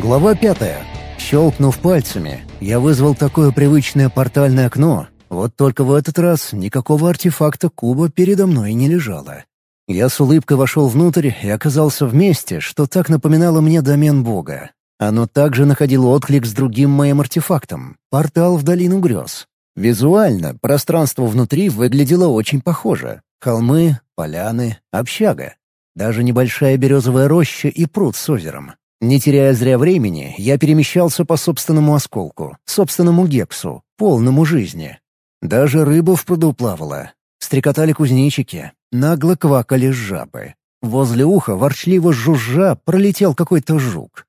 Глава пятая. Щелкнув пальцами, я вызвал такое привычное портальное окно, вот только в этот раз никакого артефакта куба передо мной не лежало. Я с улыбкой вошел внутрь и оказался в месте, что так напоминало мне домен Бога. Оно также находило отклик с другим моим артефактом — портал в долину грез. Визуально пространство внутри выглядело очень похоже. Холмы, поляны, общага. Даже небольшая березовая роща и пруд с озером. Не теряя зря времени, я перемещался по собственному осколку, собственному гексу, полному жизни. Даже рыба в пруду плавала. Стрекотали кузнечики, нагло квакали жабы. Возле уха, ворчливо жужжа, пролетел какой-то жук.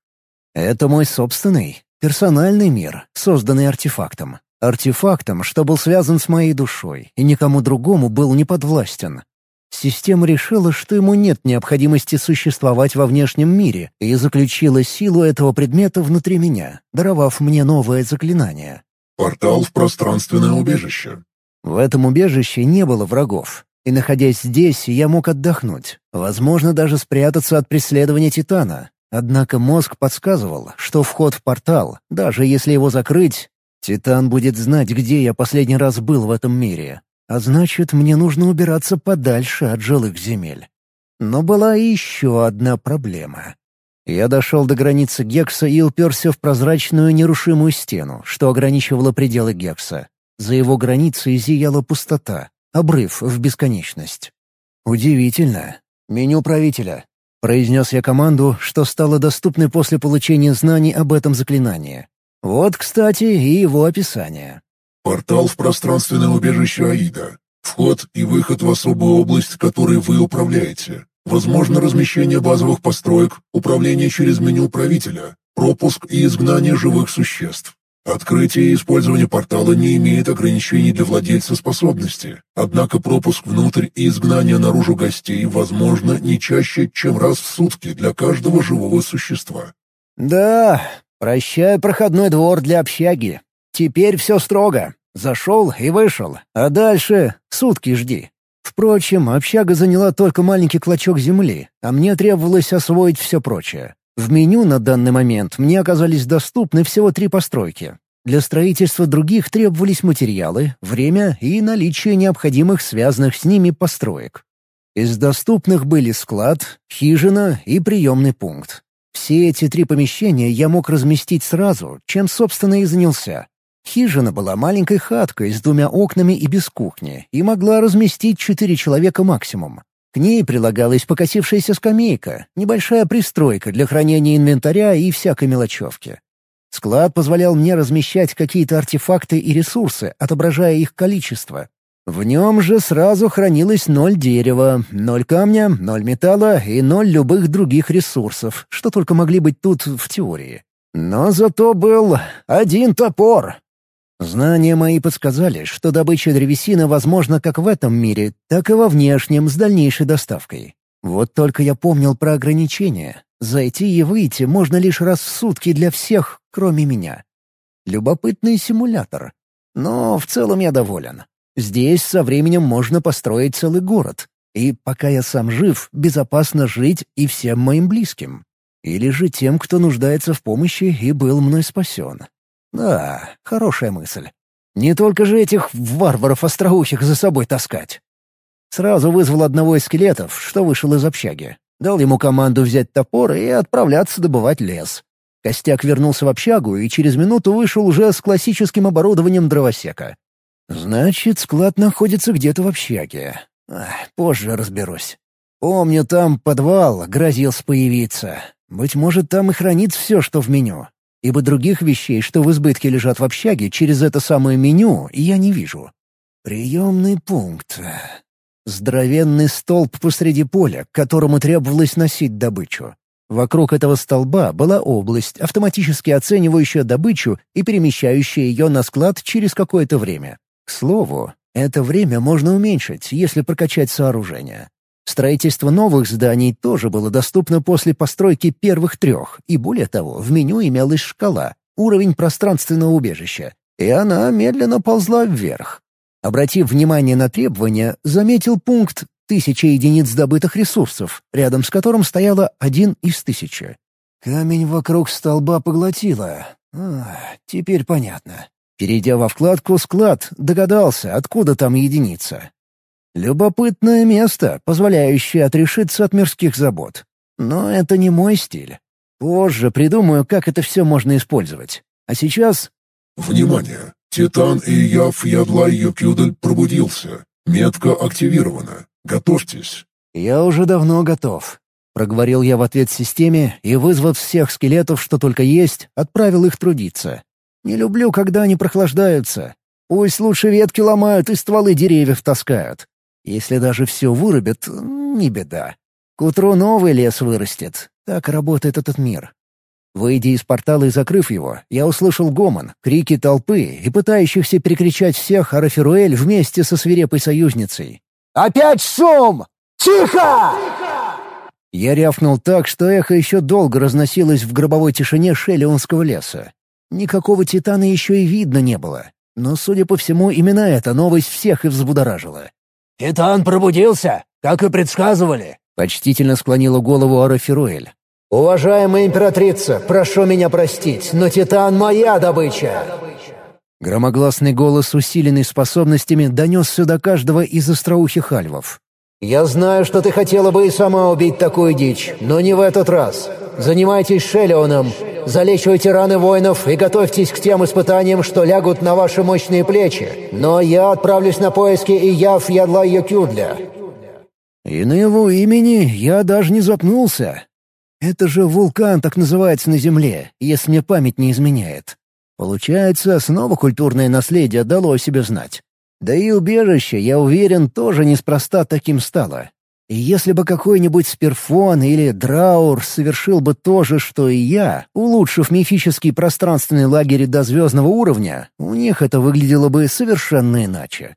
Это мой собственный, персональный мир, созданный артефактом. Артефактом, что был связан с моей душой, и никому другому был не подвластен. Система решила, что ему нет необходимости существовать во внешнем мире, и заключила силу этого предмета внутри меня, даровав мне новое заклинание. Портал в пространственное убежище. В этом убежище не было врагов, и, находясь здесь, я мог отдохнуть, возможно, даже спрятаться от преследования Титана. Однако мозг подсказывал, что вход в портал, даже если его закрыть, Титан будет знать, где я последний раз был в этом мире, а значит, мне нужно убираться подальше от жилых земель. Но была еще одна проблема. Я дошел до границы Гекса и уперся в прозрачную нерушимую стену, что ограничивало пределы Гекса. За его границей зияла пустота, обрыв в бесконечность. «Удивительно. Меню правителя», — произнес я команду, что стало доступной после получения знаний об этом заклинании. Вот, кстати, и его описание. Портал в пространственное убежище Аида. Вход и выход в особую область, которой вы управляете. Возможно размещение базовых построек, управление через меню управителя, пропуск и изгнание живых существ. Открытие и использование портала не имеет ограничений для владельца способности, однако пропуск внутрь и изгнание наружу гостей возможно не чаще, чем раз в сутки для каждого живого существа. «Да, прощай проходной двор для общаги. Теперь все строго. Зашел и вышел, а дальше сутки жди. Впрочем, общага заняла только маленький клочок земли, а мне требовалось освоить все прочее. В меню на данный момент мне оказались доступны всего три постройки. Для строительства других требовались материалы, время и наличие необходимых связанных с ними построек. Из доступных были склад, хижина и приемный пункт. Все эти три помещения я мог разместить сразу, чем, собственно, и занялся. Хижина была маленькой хаткой с двумя окнами и без кухни и могла разместить четыре человека максимум. К ней прилагалась покосившаяся скамейка, небольшая пристройка для хранения инвентаря и всякой мелочевки. Склад позволял мне размещать какие-то артефакты и ресурсы, отображая их количество. В нем же сразу хранилось ноль дерева, ноль камня, ноль металла и ноль любых других ресурсов, что только могли быть тут в теории. Но зато был один топор, Знания мои подсказали, что добыча древесины возможна как в этом мире, так и во внешнем с дальнейшей доставкой. Вот только я помнил про ограничения. Зайти и выйти можно лишь раз в сутки для всех, кроме меня. Любопытный симулятор. Но в целом я доволен. Здесь со временем можно построить целый город. И пока я сам жив, безопасно жить и всем моим близким. Или же тем, кто нуждается в помощи и был мной спасен. Да, хорошая мысль. Не только же этих варваров остроухих за собой таскать. Сразу вызвал одного из скелетов, что вышел из общаги. Дал ему команду взять топор и отправляться добывать лес. Костяк вернулся в общагу и через минуту вышел уже с классическим оборудованием дровосека. Значит, склад находится где-то в общаге. Ах, позже разберусь. Помню, там подвал грозился появиться. Быть может, там и хранится все, что в меню ибо других вещей, что в избытке лежат в общаге, через это самое меню я не вижу. Приемный пункт. Здоровенный столб посреди поля, к которому требовалось носить добычу. Вокруг этого столба была область, автоматически оценивающая добычу и перемещающая ее на склад через какое-то время. К слову, это время можно уменьшить, если прокачать сооружение. Строительство новых зданий тоже было доступно после постройки первых трех, и более того, в меню имелась шкала, уровень пространственного убежища, и она медленно ползла вверх. Обратив внимание на требования, заметил пункт «Тысяча единиц добытых ресурсов», рядом с которым стояло один из тысячи. Камень вокруг столба поглотило. А, теперь понятно. Перейдя во вкладку «Склад», догадался, откуда там единица. Любопытное место, позволяющее отрешиться от мирских забот. Но это не мой стиль. Позже придумаю, как это все можно использовать. А сейчас... Внимание! Титан и Яв Ядлай Юкюдель пробудился. Метка активирована. Готовьтесь. Я уже давно готов. Проговорил я в ответ системе и, вызвав всех скелетов, что только есть, отправил их трудиться. Не люблю, когда они прохлаждаются. Пусть лучше ветки ломают и стволы деревьев таскают. Если даже все вырубят, не беда. К утру новый лес вырастет. Так работает этот мир. Выйдя из портала и закрыв его, я услышал гомон, крики толпы и пытающихся перекричать всех Араферуэль вместе со свирепой союзницей. «Опять шум! Тихо!» Я рявкнул так, что эхо еще долго разносилось в гробовой тишине Шеллионского леса. Никакого Титана еще и видно не было. Но, судя по всему, именно эта новость всех и взбудоражила. «Титан пробудился, как и предсказывали», — почтительно склонила голову Араферуэль. «Уважаемая императрица, прошу меня простить, но Титан — моя добыча!» Громогласный голос, усиленный способностями, донесся до каждого из остроухих альвов. «Я знаю, что ты хотела бы и сама убить такую дичь, но не в этот раз. Занимайтесь Шелеоном, залечивайте раны воинов и готовьтесь к тем испытаниям, что лягут на ваши мощные плечи. Но я отправлюсь на поиски и Яв Ядла Йокюдля». И на его имени я даже не запнулся. Это же вулкан так называется на Земле, если мне память не изменяет. Получается, снова культурное наследие дало о себе знать. Да и убежище, я уверен, тоже неспроста таким стало. И если бы какой-нибудь Сперфон или Драур совершил бы то же, что и я, улучшив мифический пространственный лагерь до звездного уровня, у них это выглядело бы совершенно иначе.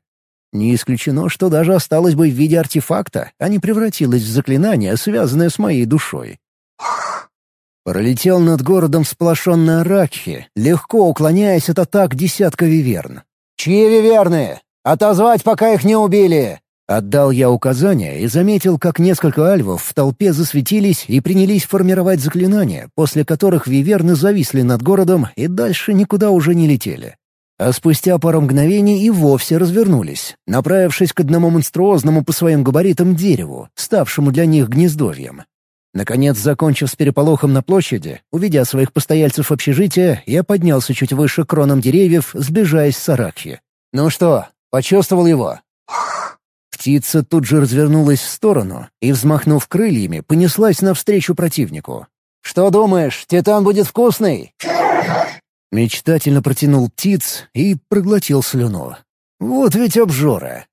Не исключено, что даже осталось бы в виде артефакта, а не превратилось в заклинание, связанное с моей душой. Пролетел над городом сплошенный Аракхи, легко уклоняясь от атак десятка виверн. «Чьи виверны? Отозвать, пока их не убили!» Отдал я указания и заметил, как несколько альвов в толпе засветились и принялись формировать заклинания, после которых виверны зависли над городом и дальше никуда уже не летели. А спустя пару мгновений и вовсе развернулись, направившись к одному монструозному по своим габаритам дереву, ставшему для них гнездовьем. Наконец, закончив с переполохом на площади, увидя своих постояльцев общежития, я поднялся чуть выше кроном деревьев, сближаясь с Аракхи. «Ну что, почувствовал его?» Птица тут же развернулась в сторону и, взмахнув крыльями, понеслась навстречу противнику. «Что думаешь, Титан будет вкусный?» Мечтательно протянул птиц и проглотил слюну. «Вот ведь обжора!»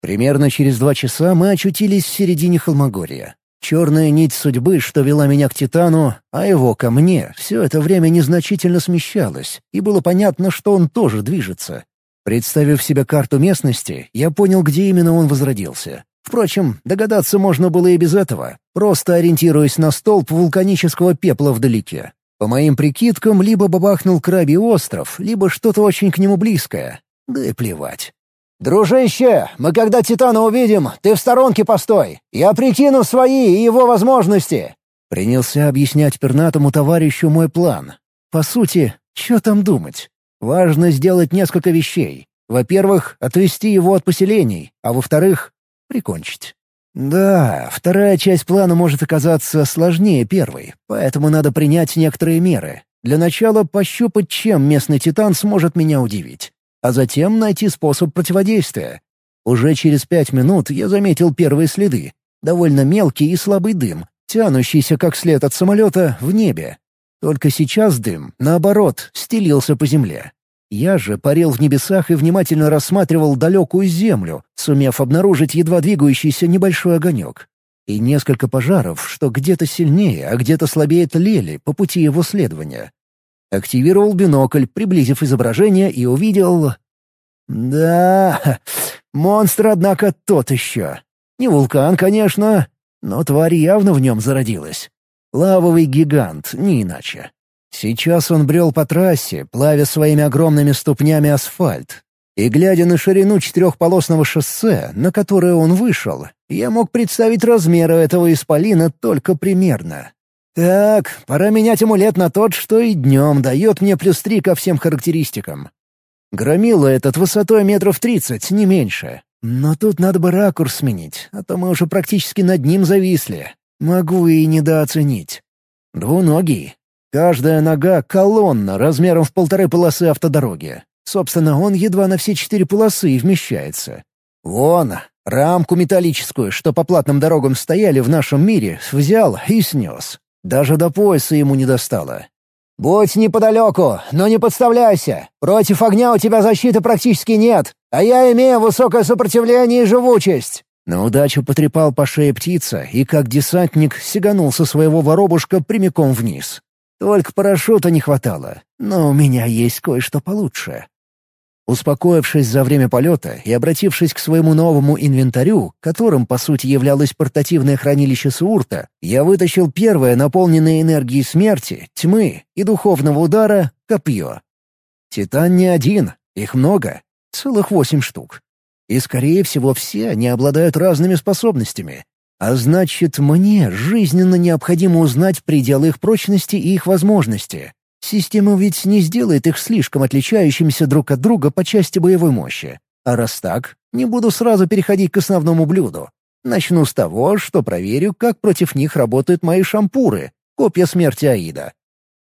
Примерно через два часа мы очутились в середине Холмогория. Черная нить судьбы, что вела меня к Титану, а его ко мне, все это время незначительно смещалась, и было понятно, что он тоже движется. Представив себе карту местности, я понял, где именно он возродился. Впрочем, догадаться можно было и без этого, просто ориентируясь на столб вулканического пепла вдалеке. По моим прикидкам, либо бабахнул Крабий остров, либо что-то очень к нему близкое. Да и плевать. «Дружище, мы когда Титана увидим, ты в сторонке постой. Я прикину свои и его возможности». Принялся объяснять пернатому товарищу мой план. По сути, что там думать? Важно сделать несколько вещей. Во-первых, отвести его от поселений, а во-вторых, прикончить. Да, вторая часть плана может оказаться сложнее первой, поэтому надо принять некоторые меры. Для начала пощупать, чем местный титан сможет меня удивить. А затем найти способ противодействия. Уже через пять минут я заметил первые следы. Довольно мелкий и слабый дым, тянущийся как след от самолета в небе. Только сейчас дым, наоборот, стелился по земле. Я же парил в небесах и внимательно рассматривал далекую землю, сумев обнаружить едва двигающийся небольшой огонек. И несколько пожаров, что где-то сильнее, а где-то слабее тлели по пути его следования. Активировал бинокль, приблизив изображение, и увидел... Да, монстр, однако, тот еще. Не вулкан, конечно, но тварь явно в нем зародилась. Лавовый гигант, не иначе. Сейчас он брел по трассе, плавя своими огромными ступнями асфальт. И глядя на ширину четырехполосного шоссе, на которое он вышел, я мог представить размеры этого исполина только примерно. Так, пора менять амулет на тот, что и днем дает мне плюс три ко всем характеристикам. Громила этот высотой метров тридцать, не меньше. Но тут надо бы ракурс сменить, а то мы уже практически над ним зависли. Могу и недооценить. Двуногий. Каждая нога — колонна размером в полторы полосы автодороги. Собственно, он едва на все четыре полосы и вмещается. Вон, рамку металлическую, что по платным дорогам стояли в нашем мире, взял и снес. Даже до пояса ему не достало. «Будь неподалеку, но не подставляйся. Против огня у тебя защиты практически нет, а я имею высокое сопротивление и живучесть». На удачу потрепал по шее птица и, как десантник, сиганул со своего воробушка прямиком вниз. Только парашюта не хватало, но у меня есть кое-что получше. Успокоившись за время полета и обратившись к своему новому инвентарю, которым, по сути, являлось портативное хранилище Суурта, я вытащил первое наполненное энергией смерти, тьмы и духовного удара — копье. Титан не один, их много, целых восемь штук. И, скорее всего, все они обладают разными способностями. А значит, мне жизненно необходимо узнать пределы их прочности и их возможности. Система ведь не сделает их слишком отличающимися друг от друга по части боевой мощи. А раз так, не буду сразу переходить к основному блюду. Начну с того, что проверю, как против них работают мои шампуры, копья смерти Аида.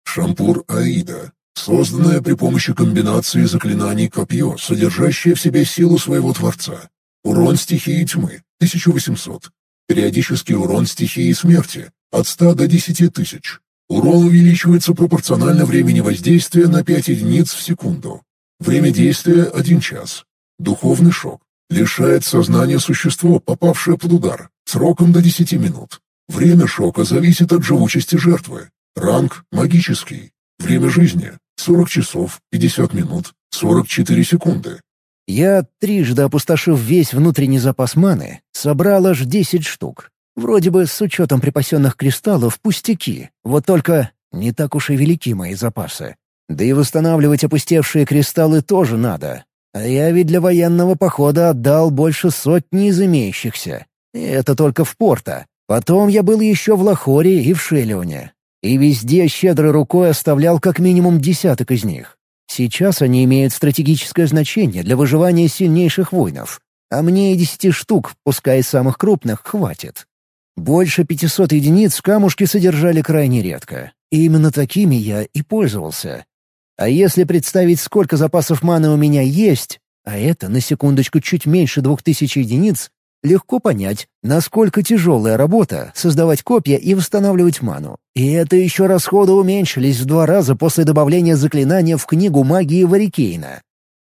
Шампур Аида. Созданное при помощи комбинации заклинаний копье, содержащее в себе силу своего Творца. Урон стихии тьмы — 1800. Периодический урон стихии смерти — от 100 до 10 тысяч. Урон увеличивается пропорционально времени воздействия на 5 единиц в секунду. Время действия — 1 час. Духовный шок. Лишает сознания существо, попавшее под удар, сроком до 10 минут. Время шока зависит от живучести жертвы. Ранг — магический. Время жизни — 40 часов, 50 минут, 44 секунды. Я, трижды опустошив весь внутренний запас маны, собрал аж 10 штук. Вроде бы с учетом припасенных кристаллов пустяки, вот только не так уж и велики мои запасы. Да и восстанавливать опустевшие кристаллы тоже надо. А я ведь для военного похода отдал больше сотни из имеющихся. И это только в порта. Потом я был еще в Лахоре и в Шелионе. И везде щедрой рукой оставлял как минимум десяток из них. Сейчас они имеют стратегическое значение для выживания сильнейших воинов. А мне и десяти штук, пускай самых крупных, хватит. Больше 500 единиц камушки содержали крайне редко. И именно такими я и пользовался. А если представить, сколько запасов маны у меня есть, а это, на секундочку, чуть меньше 2000 единиц, легко понять, насколько тяжелая работа — создавать копья и восстанавливать ману. И это еще расходы уменьшились в два раза после добавления заклинания в книгу магии Варикейна.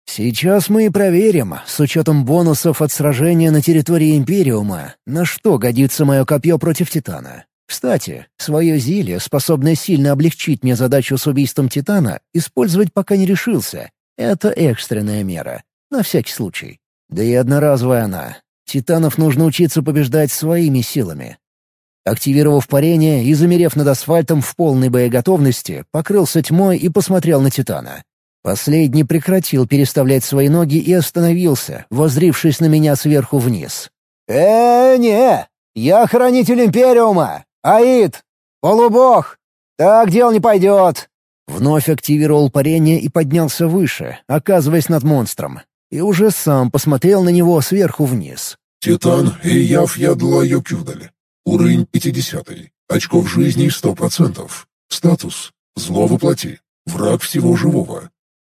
Сейчас мы и проверим, с учетом бонусов от сражения на территории Империума, на что годится мое копье против Титана. Кстати, свое зелье, способное сильно облегчить мне задачу с убийством Титана, использовать пока не решился. Это экстренная мера. На всякий случай. Да и одноразовая она. Титанов нужно учиться побеждать своими силами. Активировав парение и замерев над асфальтом в полной боеготовности, покрылся тьмой и посмотрел на Титана. Последний прекратил переставлять свои ноги и остановился, возрившись на меня сверху вниз. э не! Я хранитель Империума! Аид! Полубог! Так дел не пойдет!» Вновь активировал парение и поднялся выше, оказываясь над монстром. И уже сам посмотрел на него сверху вниз. «Титан Эйяв Ядла Йокюдаль. Уровень 50. Очков жизни 100%. Статус. Зло воплоти. Враг всего живого.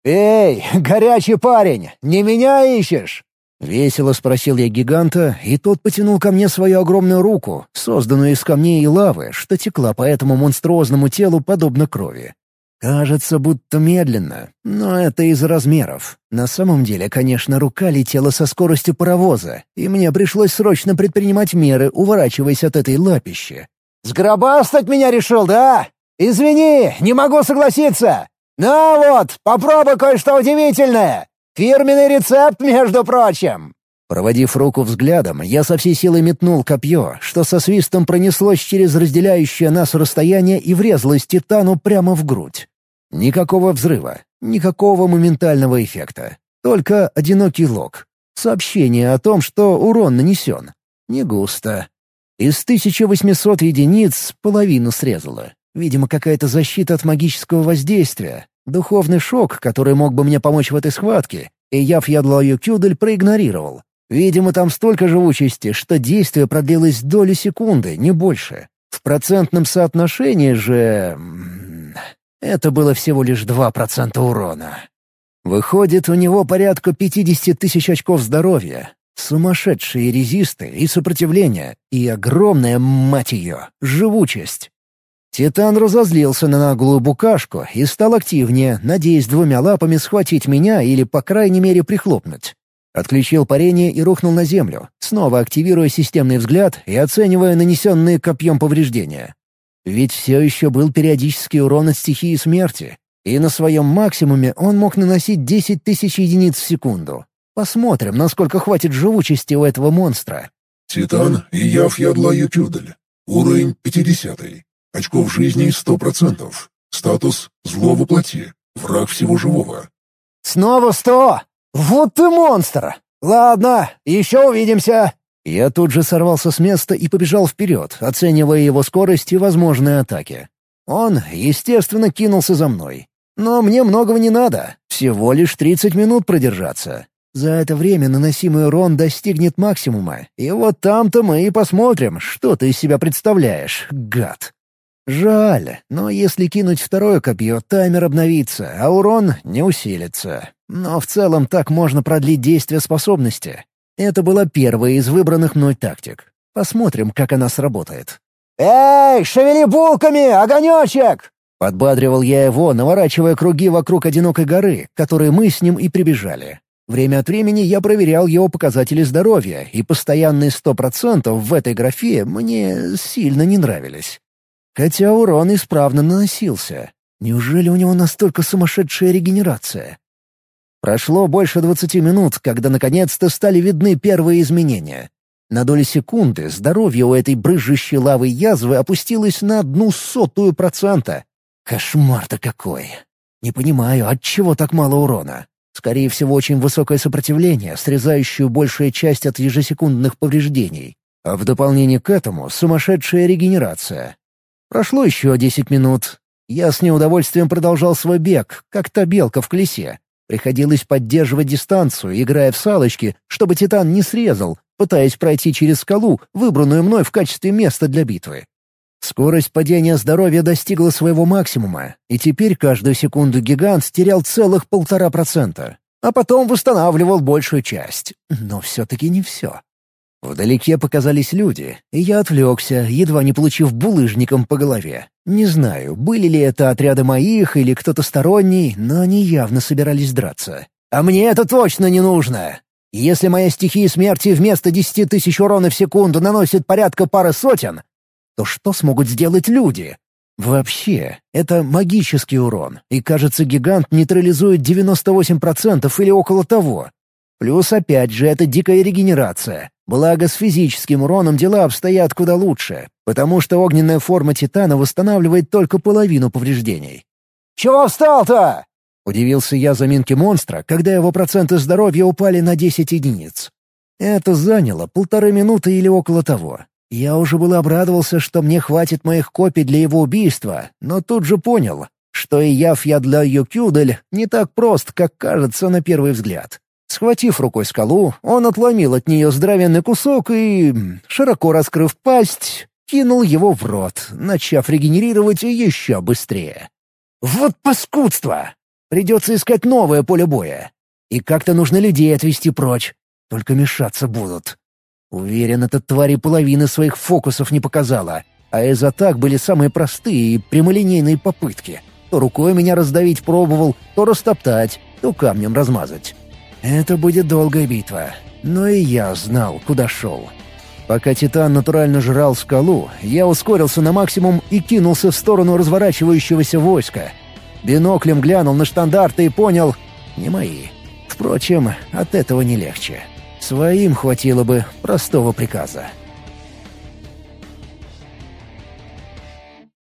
«Эй, горячий парень, не меня ищешь?» Весело спросил я гиганта, и тот потянул ко мне свою огромную руку, созданную из камней и лавы, что текла по этому монструозному телу подобно крови. Кажется, будто медленно, но это из размеров. На самом деле, конечно, рука летела со скоростью паровоза, и мне пришлось срочно предпринимать меры, уворачиваясь от этой лапищи. «Сгробастать меня решил, да? Извини, не могу согласиться! «Ну вот, попробуй кое-что удивительное! Фирменный рецепт, между прочим!» Проводив руку взглядом, я со всей силы метнул копье, что со свистом пронеслось через разделяющее нас расстояние и врезалось Титану прямо в грудь. Никакого взрыва, никакого моментального эффекта. Только одинокий лог. Сообщение о том, что урон нанесен. Не густо. Из 1800 единиц половину срезало. Видимо, какая-то защита от магического воздействия. Духовный шок, который мог бы мне помочь в этой схватке, и я Фьядлою Кюдель проигнорировал. Видимо, там столько живучести, что действие продлилось долю секунды, не больше. В процентном соотношении же... Это было всего лишь 2% урона. Выходит, у него порядка 50 тысяч очков здоровья. Сумасшедшие резисты и сопротивление, и огромная, мать ее, живучесть. Титан разозлился на наглую букашку и стал активнее, надеясь двумя лапами схватить меня или, по крайней мере, прихлопнуть. Отключил парение и рухнул на землю, снова активируя системный взгляд и оценивая нанесенные копьем повреждения. Ведь все еще был периодический урон от стихии смерти, и на своем максимуме он мог наносить 10 тысяч единиц в секунду. Посмотрим, насколько хватит живучести у этого монстра. Титан и Яв Ядла Ютюдель. Уровень 50. Очков жизни 100%. Статус «Зло воплоти». Враг всего живого. «Снова сто! Вот ты монстр! Ладно, еще увидимся!» Я тут же сорвался с места и побежал вперед, оценивая его скорость и возможные атаки. Он, естественно, кинулся за мной. Но мне многого не надо, всего лишь 30 минут продержаться. За это время наносимый урон достигнет максимума, и вот там-то мы и посмотрим, что ты из себя представляешь, гад. Жаль, но если кинуть второе копье, таймер обновится, а урон не усилится. Но в целом так можно продлить действие способности. Это была первая из выбранных мной тактик. Посмотрим, как она сработает. «Эй, шевели булками, огонечек!» Подбадривал я его, наворачивая круги вокруг одинокой горы, которые мы с ним и прибежали. Время от времени я проверял его показатели здоровья, и постоянные сто процентов в этой графе мне сильно не нравились. Хотя урон исправно наносился. Неужели у него настолько сумасшедшая регенерация? Прошло больше двадцати минут, когда наконец-то стали видны первые изменения. На доли секунды здоровье у этой брызжущей лавы язвы опустилось на одну сотую процента. Кошмар-то какой! Не понимаю, от чего так мало урона? Скорее всего, очень высокое сопротивление, срезающее большую часть от ежесекундных повреждений. А в дополнение к этому сумасшедшая регенерация. Прошло еще десять минут. Я с неудовольствием продолжал свой бег, как та белка в колесе. Приходилось поддерживать дистанцию, играя в салочки, чтобы Титан не срезал, пытаясь пройти через скалу, выбранную мной в качестве места для битвы. Скорость падения здоровья достигла своего максимума, и теперь каждую секунду гигант терял целых полтора процента, а потом восстанавливал большую часть. Но все-таки не все. Вдалеке показались люди, и я отвлекся, едва не получив булыжником по голове. Не знаю, были ли это отряды моих или кто-то сторонний, но они явно собирались драться. А мне это точно не нужно! Если моя стихия смерти вместо десяти тысяч урона в секунду наносит порядка пары сотен, то что смогут сделать люди? Вообще, это магический урон, и, кажется, гигант нейтрализует 98% или около того. Плюс, опять же, это дикая регенерация. Благо, с физическим уроном дела обстоят куда лучше, потому что огненная форма Титана восстанавливает только половину повреждений. «Чего встал-то?» — удивился я заминке монстра, когда его проценты здоровья упали на 10 единиц. Это заняло полторы минуты или около того. Я уже был обрадовался, что мне хватит моих копий для его убийства, но тут же понял, что и я для Юкюдель не так прост, как кажется на первый взгляд. Схватив рукой скалу, он отломил от нее здоровенный кусок и, широко раскрыв пасть, кинул его в рот, начав регенерировать еще быстрее. «Вот паскудство! Придется искать новое поле боя. И как-то нужно людей отвести прочь. Только мешаться будут. Уверен, эта тварь и половины своих фокусов не показала, а из атак были самые простые и прямолинейные попытки. То рукой меня раздавить пробовал, то растоптать, то камнем размазать. Это будет долгая битва. Но и я знал, куда шел. Пока Титан натурально жрал скалу, я ускорился на максимум и кинулся в сторону разворачивающегося войска. Биноклем глянул на штандарты и понял — не мои. Впрочем, от этого не легче. Своим хватило бы простого приказа.